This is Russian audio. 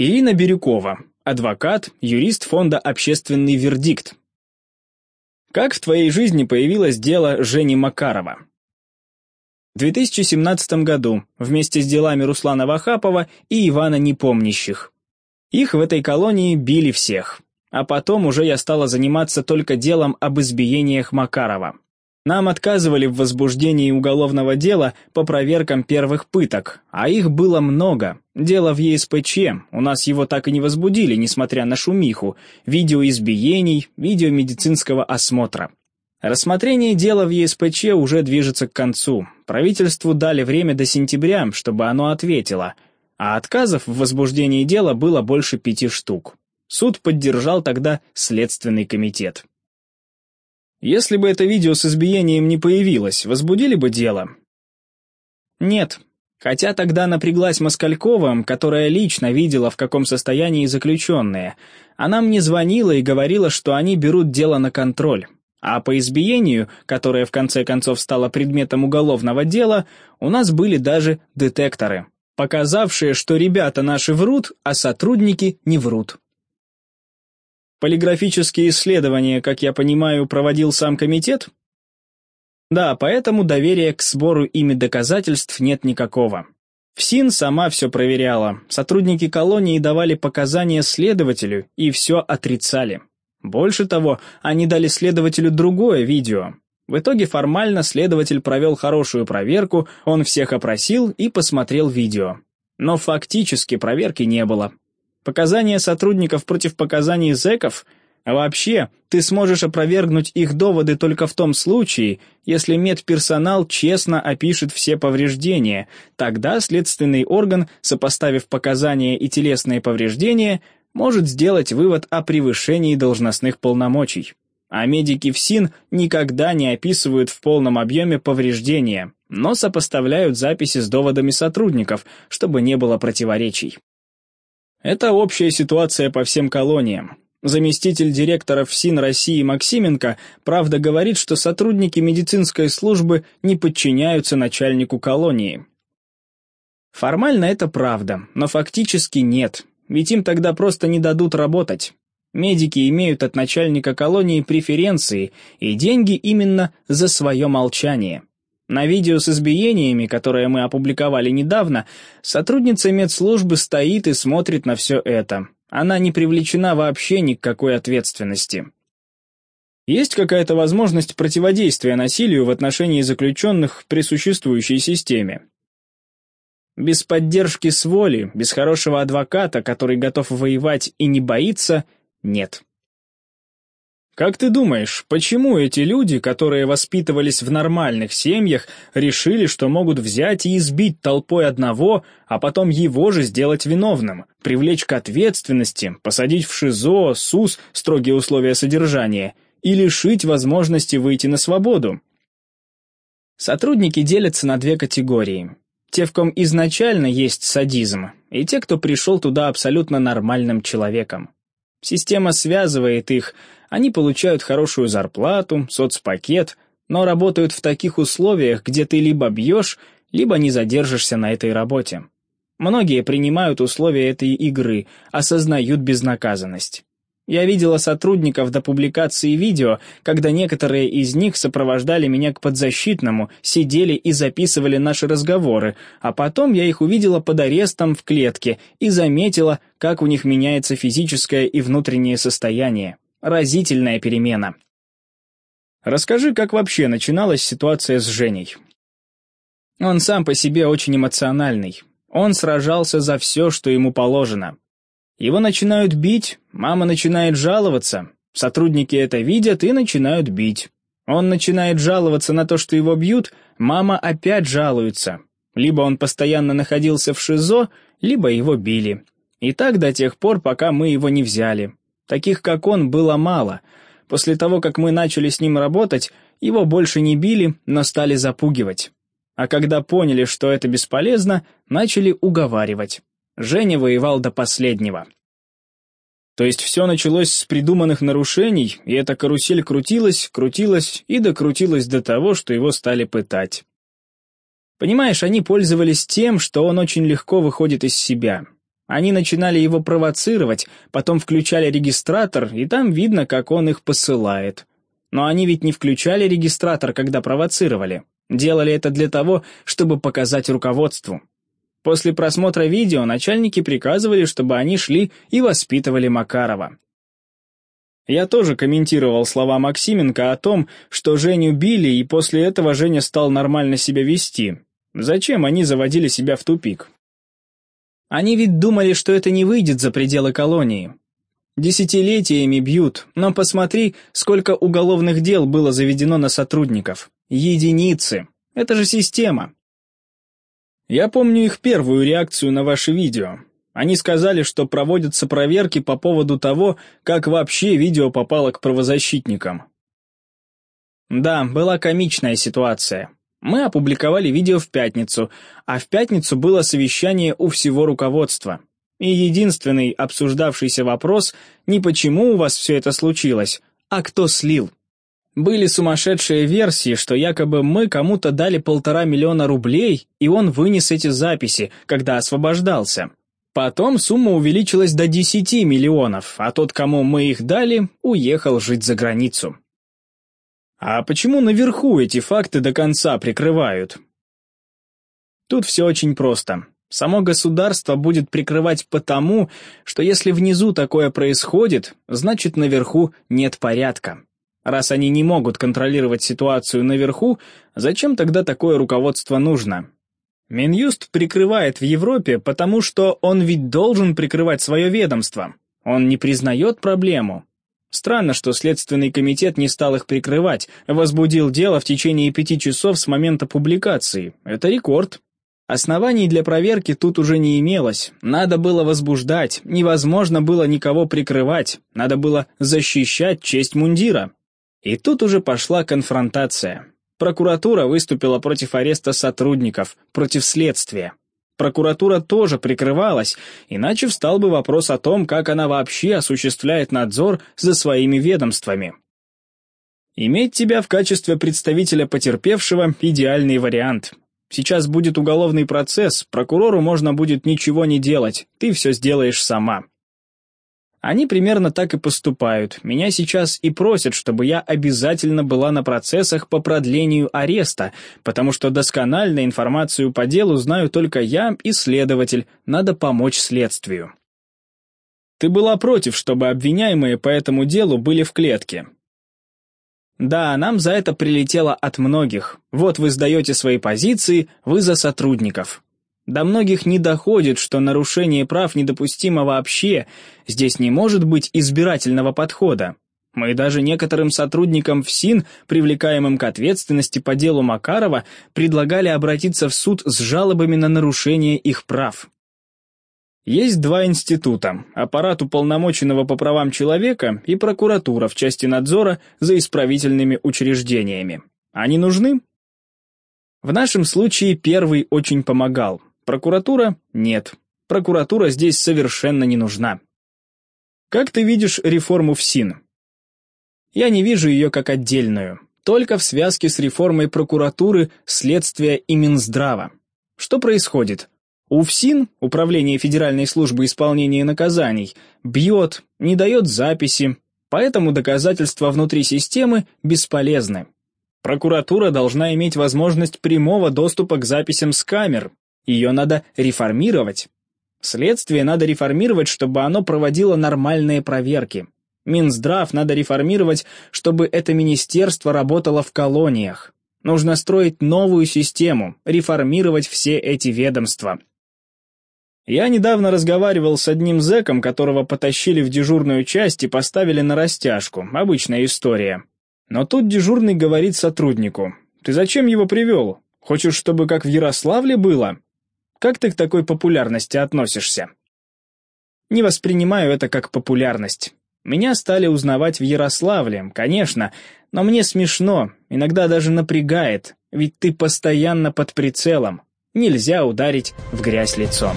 Ирина Бирюкова, адвокат, юрист фонда «Общественный вердикт». Как в твоей жизни появилось дело Жени Макарова? В 2017 году, вместе с делами Руслана Вахапова и Ивана Непомнящих. Их в этой колонии били всех. А потом уже я стала заниматься только делом об избиениях Макарова. Нам отказывали в возбуждении уголовного дела по проверкам первых пыток, а их было много. Дело в ЕСПЧ, у нас его так и не возбудили, несмотря на шумиху, видео избиений, видео медицинского осмотра. Рассмотрение дела в ЕСПЧ уже движется к концу. Правительству дали время до сентября, чтобы оно ответило, а отказов в возбуждении дела было больше пяти штук. Суд поддержал тогда Следственный комитет. Если бы это видео с избиением не появилось, возбудили бы дело? Нет. Хотя тогда напряглась Москалькова, которая лично видела, в каком состоянии заключенные. Она мне звонила и говорила, что они берут дело на контроль. А по избиению, которое в конце концов стало предметом уголовного дела, у нас были даже детекторы, показавшие, что ребята наши врут, а сотрудники не врут. Полиграфические исследования, как я понимаю, проводил сам комитет? Да, поэтому доверия к сбору ими доказательств нет никакого. ФСИН сама все проверяла, сотрудники колонии давали показания следователю и все отрицали. Больше того, они дали следователю другое видео. В итоге формально следователь провел хорошую проверку, он всех опросил и посмотрел видео. Но фактически проверки не было. Показания сотрудников против показаний зэков? А вообще, ты сможешь опровергнуть их доводы только в том случае, если медперсонал честно опишет все повреждения, тогда следственный орган, сопоставив показания и телесные повреждения, может сделать вывод о превышении должностных полномочий. А медики ФСИН никогда не описывают в полном объеме повреждения, но сопоставляют записи с доводами сотрудников, чтобы не было противоречий. Это общая ситуация по всем колониям. Заместитель директора ФСИН России Максименко, правда, говорит, что сотрудники медицинской службы не подчиняются начальнику колонии. Формально это правда, но фактически нет, ведь им тогда просто не дадут работать. Медики имеют от начальника колонии преференции и деньги именно за свое молчание. На видео с избиениями, которое мы опубликовали недавно, сотрудница медслужбы стоит и смотрит на все это. Она не привлечена вообще ни к какой ответственности. Есть какая-то возможность противодействия насилию в отношении заключенных при существующей системе? Без поддержки с воли, без хорошего адвоката, который готов воевать и не боится, нет. Как ты думаешь, почему эти люди, которые воспитывались в нормальных семьях, решили, что могут взять и избить толпой одного, а потом его же сделать виновным, привлечь к ответственности, посадить в ШИЗО, СУС, строгие условия содержания, и лишить возможности выйти на свободу? Сотрудники делятся на две категории. Те, в ком изначально есть садизм, и те, кто пришел туда абсолютно нормальным человеком. Система связывает их, они получают хорошую зарплату, соцпакет, но работают в таких условиях, где ты либо бьешь, либо не задержишься на этой работе. Многие принимают условия этой игры, осознают безнаказанность. Я видела сотрудников до публикации видео, когда некоторые из них сопровождали меня к подзащитному, сидели и записывали наши разговоры, а потом я их увидела под арестом в клетке и заметила, как у них меняется физическое и внутреннее состояние. Разительная перемена. Расскажи, как вообще начиналась ситуация с Женей. Он сам по себе очень эмоциональный. Он сражался за все, что ему положено. Его начинают бить, мама начинает жаловаться, сотрудники это видят и начинают бить. Он начинает жаловаться на то, что его бьют, мама опять жалуется. Либо он постоянно находился в ШИЗО, либо его били. И так до тех пор, пока мы его не взяли. Таких, как он, было мало. После того, как мы начали с ним работать, его больше не били, но стали запугивать. А когда поняли, что это бесполезно, начали уговаривать. Женя воевал до последнего. То есть все началось с придуманных нарушений, и эта карусель крутилась, крутилась и докрутилась до того, что его стали пытать. Понимаешь, они пользовались тем, что он очень легко выходит из себя. Они начинали его провоцировать, потом включали регистратор, и там видно, как он их посылает. Но они ведь не включали регистратор, когда провоцировали. Делали это для того, чтобы показать руководству. После просмотра видео начальники приказывали, чтобы они шли и воспитывали Макарова. Я тоже комментировал слова Максименко о том, что Женю били, и после этого Женя стал нормально себя вести. Зачем они заводили себя в тупик? Они ведь думали, что это не выйдет за пределы колонии. Десятилетиями бьют, но посмотри, сколько уголовных дел было заведено на сотрудников. Единицы. Это же система. Я помню их первую реакцию на ваше видео. Они сказали, что проводятся проверки по поводу того, как вообще видео попало к правозащитникам. Да, была комичная ситуация. Мы опубликовали видео в пятницу, а в пятницу было совещание у всего руководства. И единственный обсуждавшийся вопрос не почему у вас все это случилось, а кто слил. Были сумасшедшие версии, что якобы мы кому-то дали полтора миллиона рублей, и он вынес эти записи, когда освобождался. Потом сумма увеличилась до 10 миллионов, а тот, кому мы их дали, уехал жить за границу. А почему наверху эти факты до конца прикрывают? Тут все очень просто. Само государство будет прикрывать потому, что если внизу такое происходит, значит наверху нет порядка. Раз они не могут контролировать ситуацию наверху, зачем тогда такое руководство нужно? Минюст прикрывает в Европе, потому что он ведь должен прикрывать свое ведомство. Он не признает проблему, Странно, что Следственный комитет не стал их прикрывать, возбудил дело в течение пяти часов с момента публикации. Это рекорд. Оснований для проверки тут уже не имелось. Надо было возбуждать, невозможно было никого прикрывать, надо было защищать честь мундира. И тут уже пошла конфронтация. Прокуратура выступила против ареста сотрудников, против следствия. Прокуратура тоже прикрывалась, иначе встал бы вопрос о том, как она вообще осуществляет надзор за своими ведомствами. Иметь тебя в качестве представителя потерпевшего – идеальный вариант. Сейчас будет уголовный процесс, прокурору можно будет ничего не делать, ты все сделаешь сама. Они примерно так и поступают. Меня сейчас и просят, чтобы я обязательно была на процессах по продлению ареста, потому что досконально информацию по делу знаю только я и следователь, надо помочь следствию. Ты была против, чтобы обвиняемые по этому делу были в клетке. Да, нам за это прилетело от многих. Вот вы сдаете свои позиции, вы за сотрудников. До многих не доходит, что нарушение прав недопустимо вообще, здесь не может быть избирательного подхода. Мы даже некоторым сотрудникам ФСИН, привлекаемым к ответственности по делу Макарова, предлагали обратиться в суд с жалобами на нарушение их прав. Есть два института – аппарат уполномоченного по правам человека и прокуратура в части надзора за исправительными учреждениями. Они нужны? В нашем случае первый очень помогал, Прокуратура? Нет. Прокуратура здесь совершенно не нужна. Как ты видишь реформу в СИН? Я не вижу ее как отдельную, только в связке с реформой прокуратуры, следствия и Минздрава. Что происходит? УФСИН, Управление Федеральной службы исполнения наказаний, бьет, не дает записи, поэтому доказательства внутри системы бесполезны. Прокуратура должна иметь возможность прямого доступа к записям с камер, ее надо реформировать. Следствие надо реформировать, чтобы оно проводило нормальные проверки. Минздрав надо реформировать, чтобы это министерство работало в колониях. Нужно строить новую систему, реформировать все эти ведомства. Я недавно разговаривал с одним зэком, которого потащили в дежурную часть и поставили на растяжку. Обычная история. Но тут дежурный говорит сотруднику. «Ты зачем его привел? Хочешь, чтобы как в Ярославле было?» Как ты к такой популярности относишься? Не воспринимаю это как популярность. Меня стали узнавать в Ярославле, конечно, но мне смешно, иногда даже напрягает, ведь ты постоянно под прицелом. Нельзя ударить в грязь лицом.